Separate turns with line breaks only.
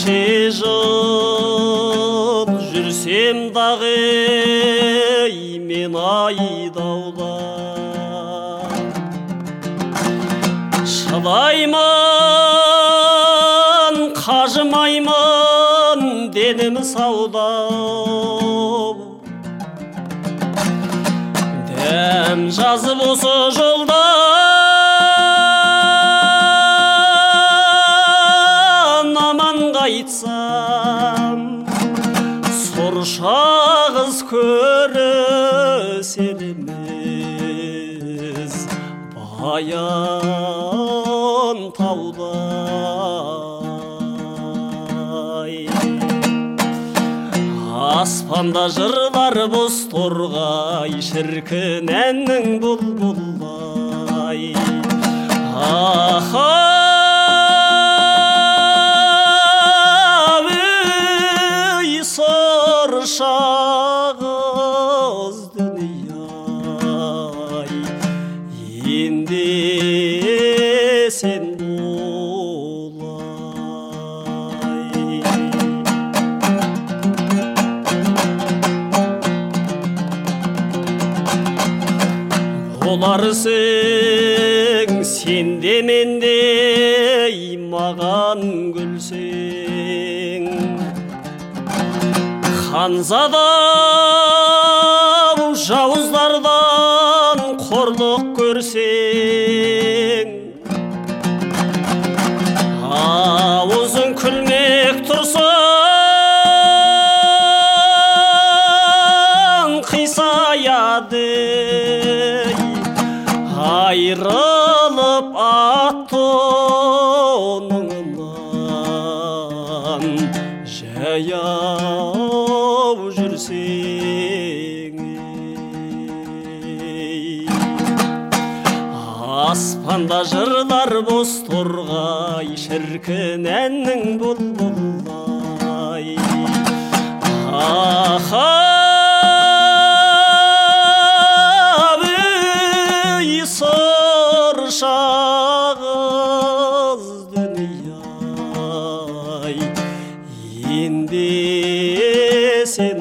неше жоқ жүрсем дағы мен айдаула шыдаймын қажымаймын денім сауда дәм жазып осы жолда аман қайтсам сұршағыз көрісер емес баян таудай аспанда жырлар боз торғай шіркін әннің бұлбұлдай аха сен боларсың сен де мендей маған күлсең ханзада жауыздардан қорлық көрсең күлмек тұрсын қисаяды айрылып ат-тоныңнан жаяу жүрсең аспанда жырлар боз торғай шіркін әннің бұлбұлдай аха ей сұршағыз дүние-ай. Енді сен